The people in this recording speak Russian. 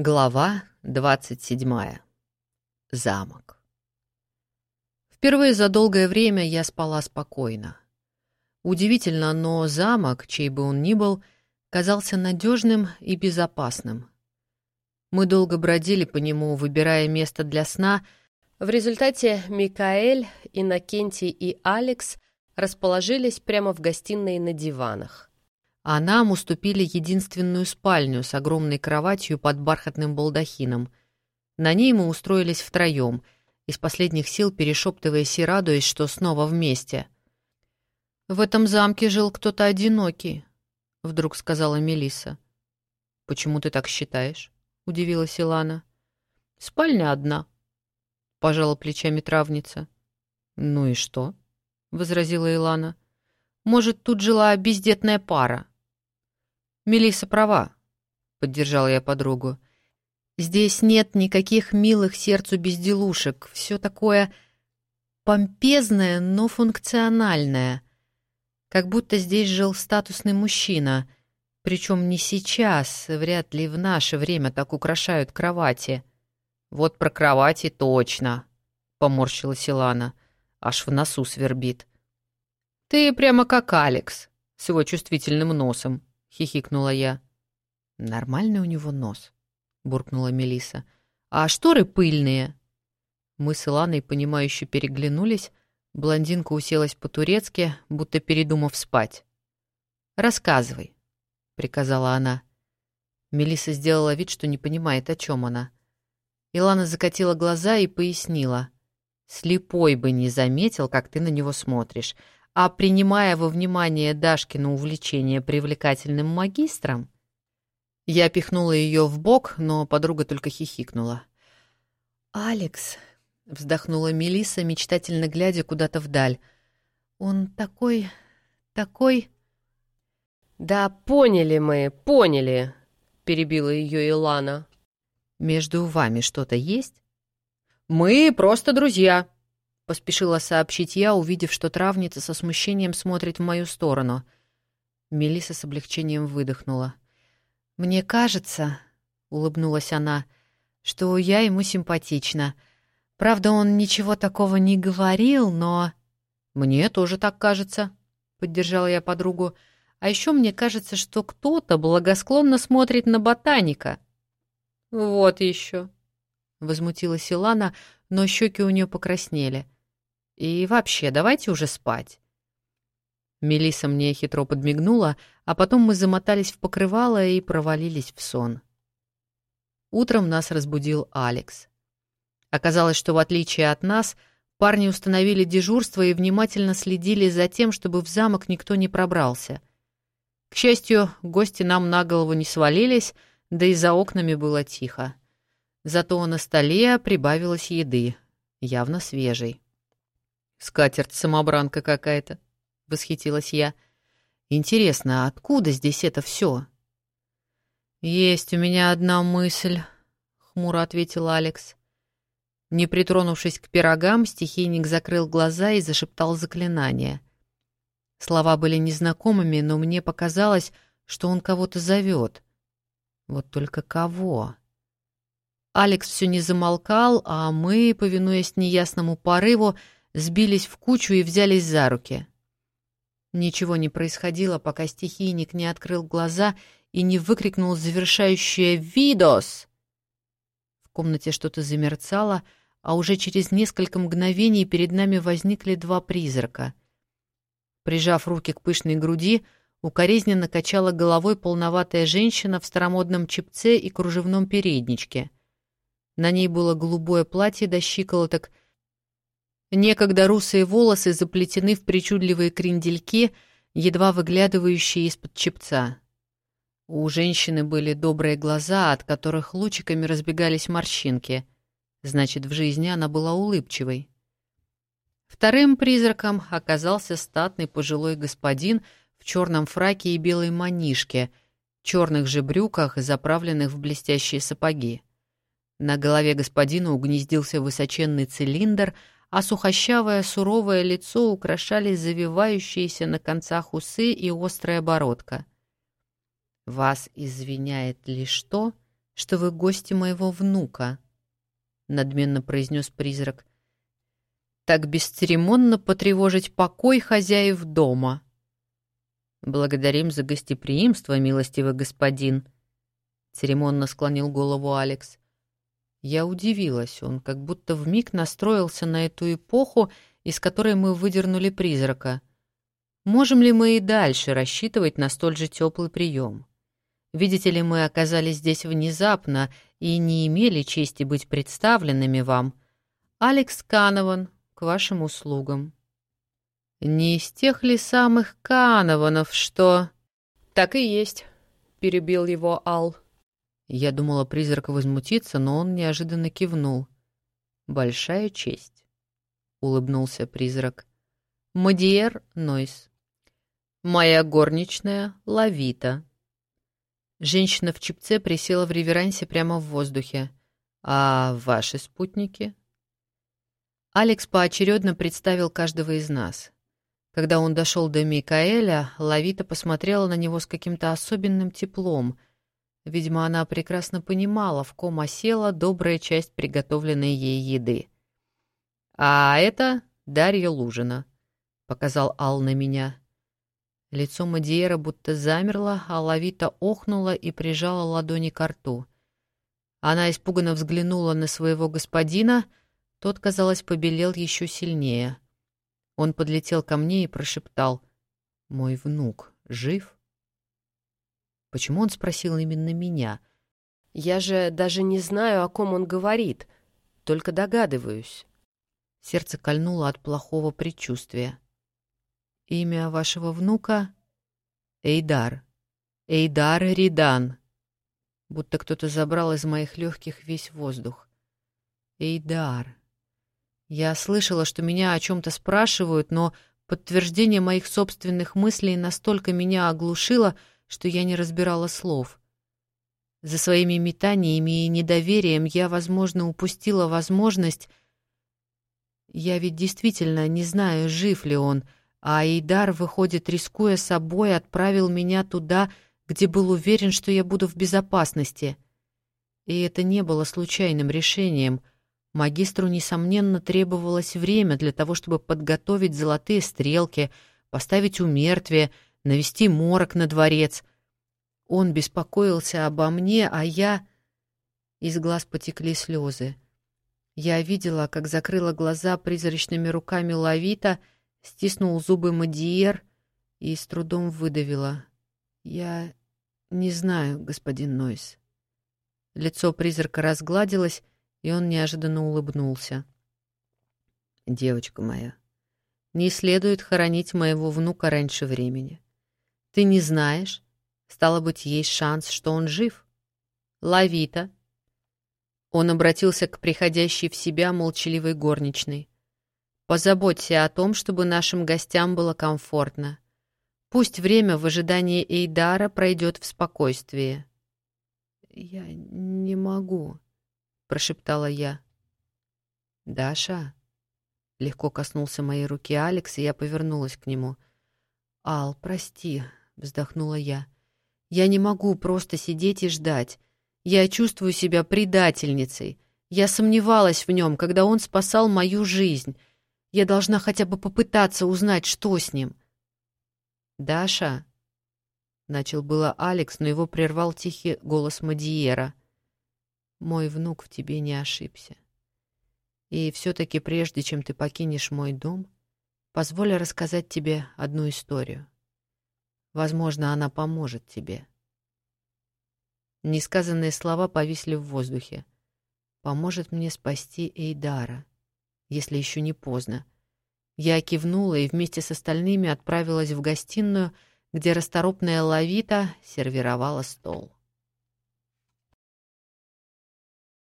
Глава 27. Замок. Впервые за долгое время я спала спокойно. Удивительно, но замок, чей бы он ни был, казался надежным и безопасным. Мы долго бродили по нему, выбирая место для сна. В результате Микаэль, Иннокентий и Алекс расположились прямо в гостиной на диванах а нам уступили единственную спальню с огромной кроватью под бархатным балдахином. На ней мы устроились втроем, из последних сил перешептываясь и радуясь, что снова вместе. «В этом замке жил кто-то одинокий», — вдруг сказала Мелиса. «Почему ты так считаешь?» — удивилась Илана. «Спальня одна», — пожала плечами травница. «Ну и что?» — возразила Илана. «Может, тут жила бездетная пара?» Мелисса права, поддержала я подругу. Здесь нет никаких милых сердцу безделушек, все такое помпезное, но функциональное. Как будто здесь жил статусный мужчина, причем не сейчас, вряд ли в наше время так украшают кровати. Вот про кровати точно, поморщилась Илана, аж в носу свербит. Ты прямо как Алекс, с его чувствительным носом. — хихикнула я. «Нормальный у него нос», — буркнула Мелиса. «А шторы пыльные». Мы с Иланой, понимающе переглянулись. Блондинка уселась по-турецки, будто передумав спать. «Рассказывай», — приказала она. Мелиса сделала вид, что не понимает, о чем она. Илана закатила глаза и пояснила. «Слепой бы не заметил, как ты на него смотришь а принимая во внимание Дашкино увлечение привлекательным магистром, я пихнула ее в бок, но подруга только хихикнула. «Алекс», — вздохнула Мелиса, мечтательно глядя куда-то вдаль, — «он такой... такой...» «Да поняли мы, поняли», — перебила ее Илана. «Между вами что-то есть?» «Мы просто друзья», Поспешила сообщить я, увидев, что травница со смущением смотрит в мою сторону. Мелиса с облегчением выдохнула. «Мне кажется», — улыбнулась она, — «что я ему симпатична. Правда, он ничего такого не говорил, но...» «Мне тоже так кажется», — поддержала я подругу. «А еще мне кажется, что кто-то благосклонно смотрит на ботаника». «Вот еще», — возмутилась Илана, но щеки у нее покраснели. — и вообще, давайте уже спать. Мелиса мне хитро подмигнула, а потом мы замотались в покрывало и провалились в сон. Утром нас разбудил Алекс. Оказалось, что в отличие от нас, парни установили дежурство и внимательно следили за тем, чтобы в замок никто не пробрался. К счастью, гости нам на голову не свалились, да и за окнами было тихо. Зато на столе прибавилось еды, явно свежей. «Скатерть-самобранка какая-то», — восхитилась я. «Интересно, откуда здесь это все?» «Есть у меня одна мысль», — хмуро ответил Алекс. Не притронувшись к пирогам, стихийник закрыл глаза и зашептал заклинание. Слова были незнакомыми, но мне показалось, что он кого-то зовет. Вот только кого? Алекс все не замолкал, а мы, повинуясь неясному порыву, сбились в кучу и взялись за руки. Ничего не происходило, пока стихийник не открыл глаза и не выкрикнул завершающее «Видос!». В комнате что-то замерцало, а уже через несколько мгновений перед нами возникли два призрака. Прижав руки к пышной груди, укоризненно качала головой полноватая женщина в старомодном чепце и кружевном передничке. На ней было голубое платье до щиколоток — Некогда русые волосы заплетены в причудливые крендельки, едва выглядывающие из-под чепца. У женщины были добрые глаза, от которых лучиками разбегались морщинки. Значит, в жизни она была улыбчивой. Вторым призраком оказался статный пожилой господин в черном фраке и белой манишке, черных же брюках, заправленных в блестящие сапоги. На голове господина угнездился высоченный цилиндр — а сухощавое суровое лицо украшали завивающиеся на концах усы и острая бородка. «Вас извиняет лишь то, что вы гости моего внука», — надменно произнес призрак. «Так бесцеремонно потревожить покой хозяев дома». «Благодарим за гостеприимство, милостивый господин», — церемонно склонил голову Алекс. Я удивилась, он как будто вмиг настроился на эту эпоху, из которой мы выдернули призрака. Можем ли мы и дальше рассчитывать на столь же теплый прием? Видите ли, мы оказались здесь внезапно и не имели чести быть представленными вам. Алекс Канован, к вашим услугам. Не из тех ли самых Канованов, что... Так и есть, перебил его Ал. Я думала, призрак возмутится, но он неожиданно кивнул. «Большая честь», — улыбнулся призрак. «Мадиер Нойс. Моя горничная Лавита». Женщина в чипце присела в реверансе прямо в воздухе. «А ваши спутники?» Алекс поочередно представил каждого из нас. Когда он дошел до Микаэля, Лавита посмотрела на него с каким-то особенным теплом — Видимо, она прекрасно понимала, в ком осела добрая часть приготовленной ей еды. «А это Дарья Лужина», — показал Ал на меня. Лицо Мадиера будто замерло, а Лавита охнула и прижала ладони к рту. Она испуганно взглянула на своего господина, тот, казалось, побелел еще сильнее. Он подлетел ко мне и прошептал «Мой внук жив?» Почему он спросил именно меня? Я же даже не знаю, о ком он говорит, только догадываюсь. Сердце кольнуло от плохого предчувствия. Имя вашего внука — Эйдар. Эйдар Ридан. Будто кто-то забрал из моих легких весь воздух. Эйдар. Я слышала, что меня о чем-то спрашивают, но подтверждение моих собственных мыслей настолько меня оглушило, что я не разбирала слов. За своими метаниями и недоверием я, возможно, упустила возможность... Я ведь действительно не знаю, жив ли он, а Айдар, выходит, рискуя собой, отправил меня туда, где был уверен, что я буду в безопасности. И это не было случайным решением. Магистру, несомненно, требовалось время для того, чтобы подготовить золотые стрелки, поставить умертвие — навести морок на дворец. Он беспокоился обо мне, а я... Из глаз потекли слезы. Я видела, как закрыла глаза призрачными руками Лавита, стиснул зубы Мадиер и с трудом выдавила. «Я не знаю, господин Нойс». Лицо призрака разгладилось, и он неожиданно улыбнулся. «Девочка моя, не следует хоронить моего внука раньше времени. Ты не знаешь? Стало быть, есть шанс, что он жив. Лавита. Он обратился к приходящей в себя молчаливой горничной. Позаботься о том, чтобы нашим гостям было комфортно. Пусть время в ожидании Эйдара пройдет в спокойствии. «Я не могу», — прошептала я. «Даша?» Легко коснулся моей руки Алекс, и я повернулась к нему. «Ал, прости, вздохнула я. Я не могу просто сидеть и ждать. Я чувствую себя предательницей. Я сомневалась в нем, когда он спасал мою жизнь. Я должна хотя бы попытаться узнать, что с ним. Даша, начал было Алекс, но его прервал тихий голос Мадиера. Мой внук в тебе не ошибся. И все-таки прежде, чем ты покинешь мой дом, позволь рассказать тебе одну историю. Возможно, она поможет тебе. Несказанные слова повисли в воздухе. Поможет мне спасти Эйдара, если еще не поздно. Я кивнула и вместе с остальными отправилась в гостиную, где расторопная Лавита сервировала стол.